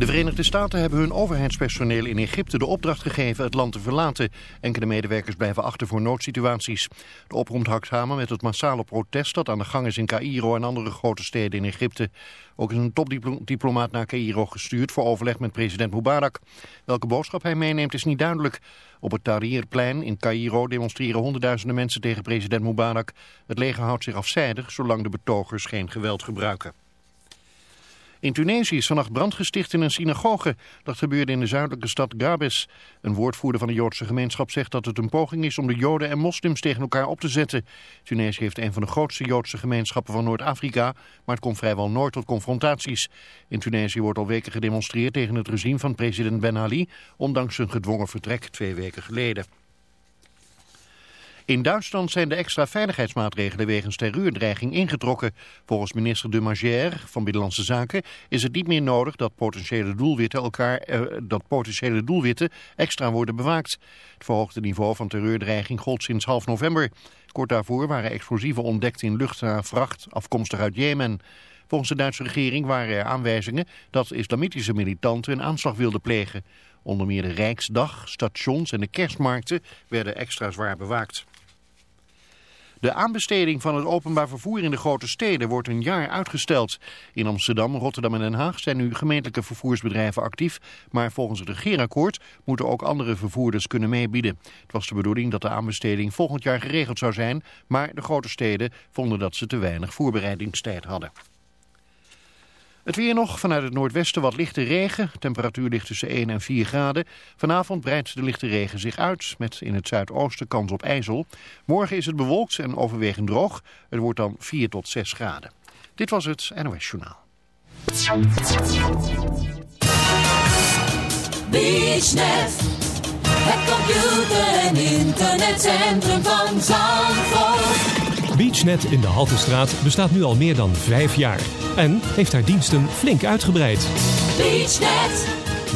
De Verenigde Staten hebben hun overheidspersoneel in Egypte de opdracht gegeven het land te verlaten. Enkele medewerkers blijven achter voor noodsituaties. De oproep hangt samen met het massale protest dat aan de gang is in Cairo en andere grote steden in Egypte. Ook is een topdiplomaat naar Cairo gestuurd voor overleg met president Mubarak. Welke boodschap hij meeneemt is niet duidelijk. Op het Tahrirplein in Cairo demonstreren honderdduizenden mensen tegen president Mubarak. Het leger houdt zich afzijdig zolang de betogers geen geweld gebruiken. In Tunesië is vannacht brand gesticht in een synagoge. Dat gebeurde in de zuidelijke stad Gabes. Een woordvoerder van de Joodse gemeenschap zegt dat het een poging is om de Joden en moslims tegen elkaar op te zetten. Tunesië heeft een van de grootste Joodse gemeenschappen van Noord-Afrika, maar het komt vrijwel nooit tot confrontaties. In Tunesië wordt al weken gedemonstreerd tegen het regime van president Ben Ali, ondanks zijn gedwongen vertrek twee weken geleden. In Duitsland zijn de extra veiligheidsmaatregelen wegens terreurdreiging ingetrokken. Volgens minister de Magère van Binnenlandse Zaken is het niet meer nodig dat potentiële doelwitten, elkaar, eh, dat potentiële doelwitten extra worden bewaakt. Het verhoogde niveau van terreurdreiging gold sinds half november. Kort daarvoor waren explosieven ontdekt in luchtvracht afkomstig uit Jemen. Volgens de Duitse regering waren er aanwijzingen dat islamitische militanten een aanslag wilden plegen. Onder meer de Rijksdag, stations en de kerstmarkten werden extra zwaar bewaakt. De aanbesteding van het openbaar vervoer in de grote steden wordt een jaar uitgesteld. In Amsterdam, Rotterdam en Den Haag zijn nu gemeentelijke vervoersbedrijven actief. Maar volgens het regeerakkoord moeten ook andere vervoerders kunnen meebieden. Het was de bedoeling dat de aanbesteding volgend jaar geregeld zou zijn. Maar de grote steden vonden dat ze te weinig voorbereidingstijd hadden. Het weer nog, vanuit het noordwesten wat lichte regen. Temperatuur ligt tussen 1 en 4 graden. Vanavond breidt de lichte regen zich uit, met in het zuidoosten kans op ijzel. Morgen is het bewolkt en overwegend droog. Het wordt dan 4 tot 6 graden. Dit was het NOS Journaal. BeachNet. Het computer- en internetcentrum van Zandvoort. BeachNet in de Haltestraat bestaat nu al meer dan vijf jaar. En heeft haar diensten flink uitgebreid. BeachNet.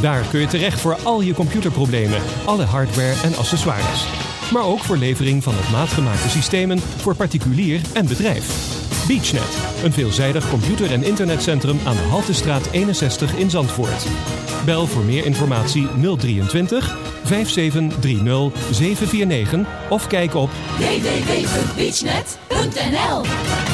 Daar kun je terecht voor al je computerproblemen, alle hardware en accessoires. Maar ook voor levering van op maat gemaakte systemen voor particulier en bedrijf. BeachNet, een veelzijdig computer- en internetcentrum aan de Haltestraat 61 in Zandvoort. Bel voor meer informatie 023 5730 749 of kijk op www.beachnet.nl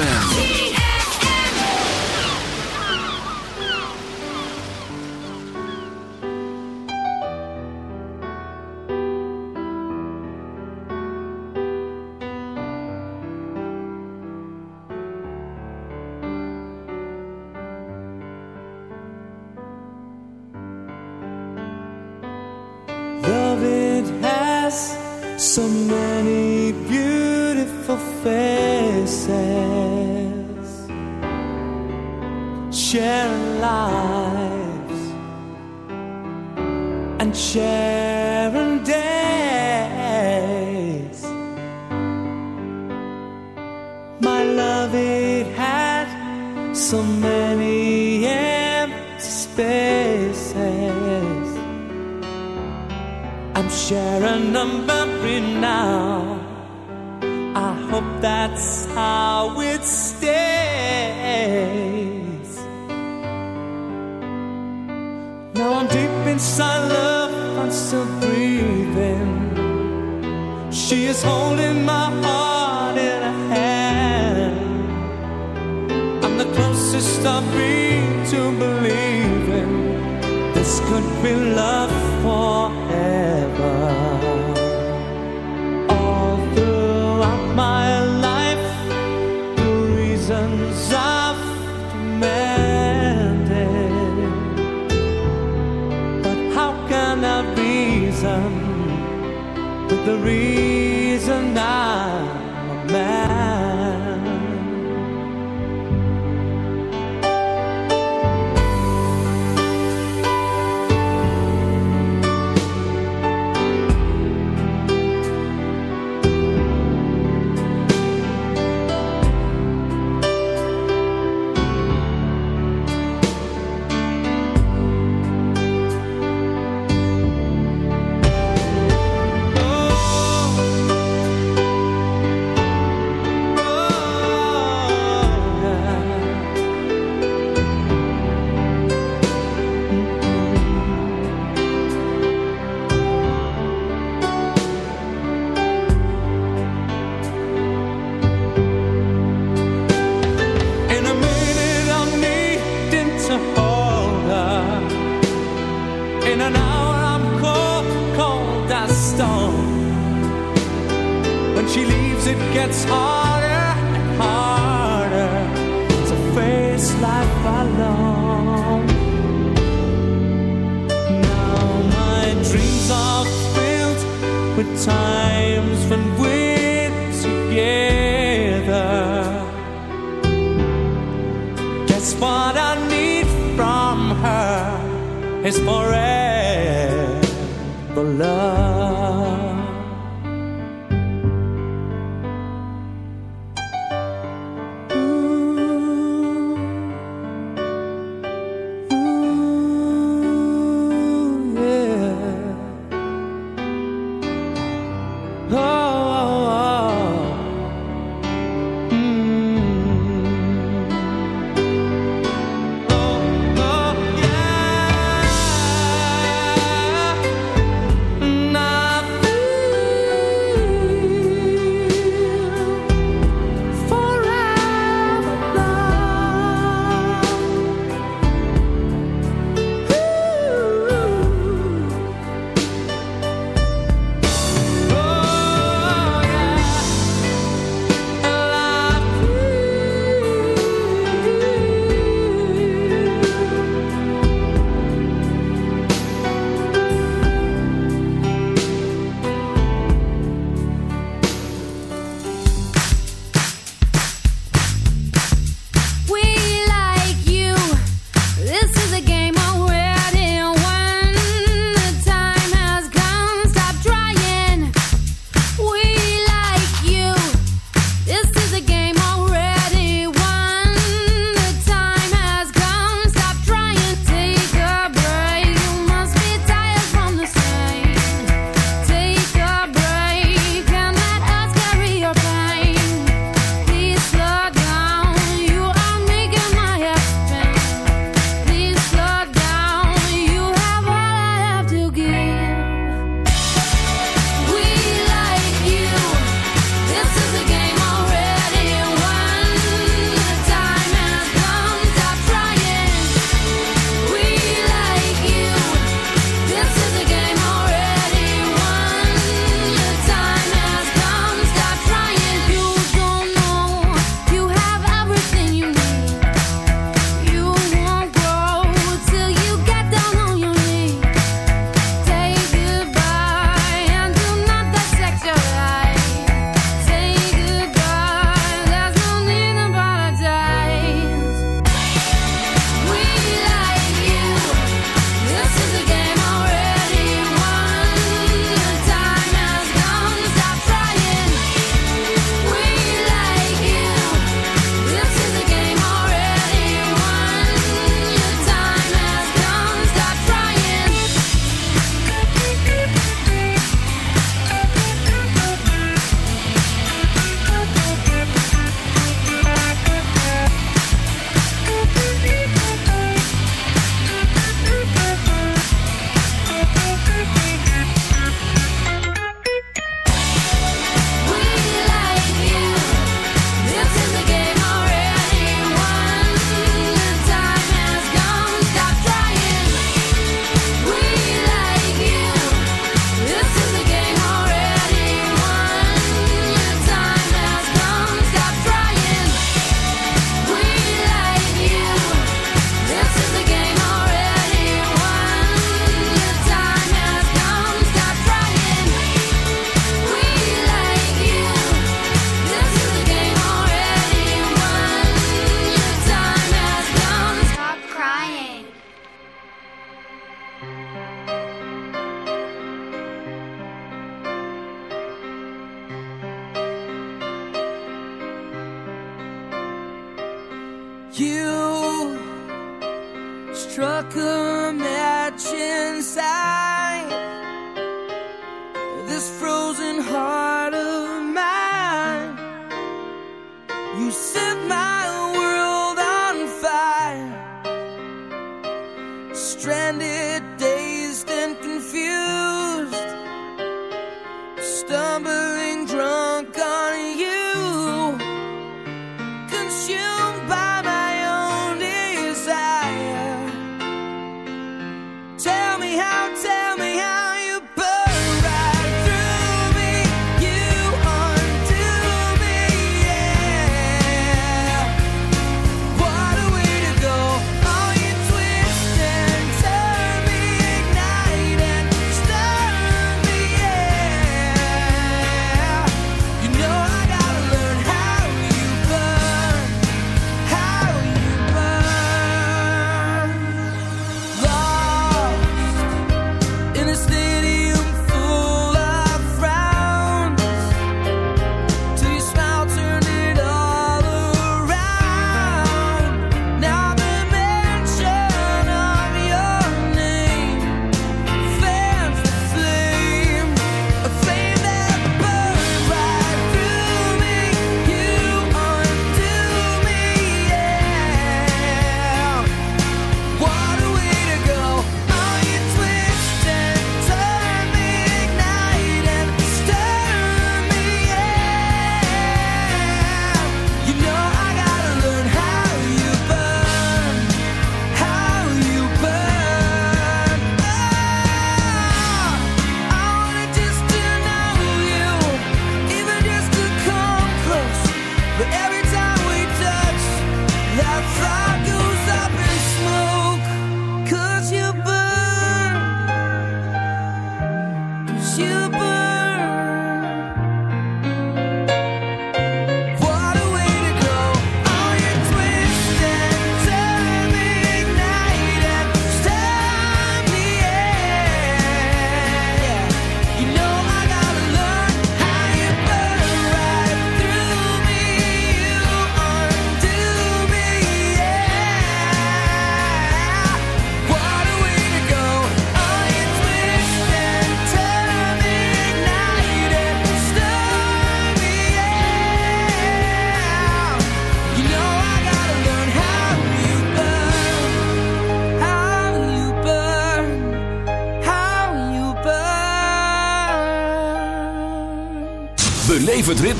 ZFM.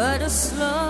But a slow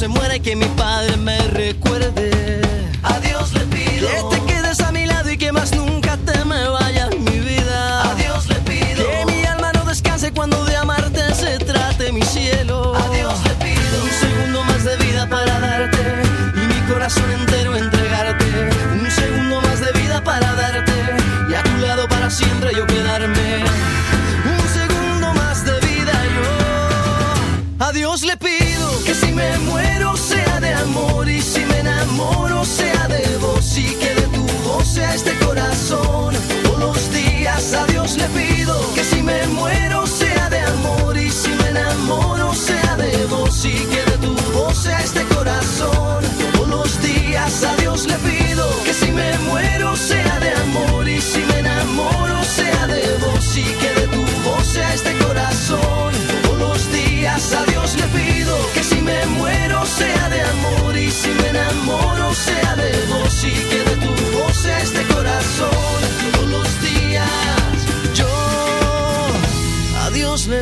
se muere que mi padre me recuerde.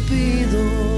pido.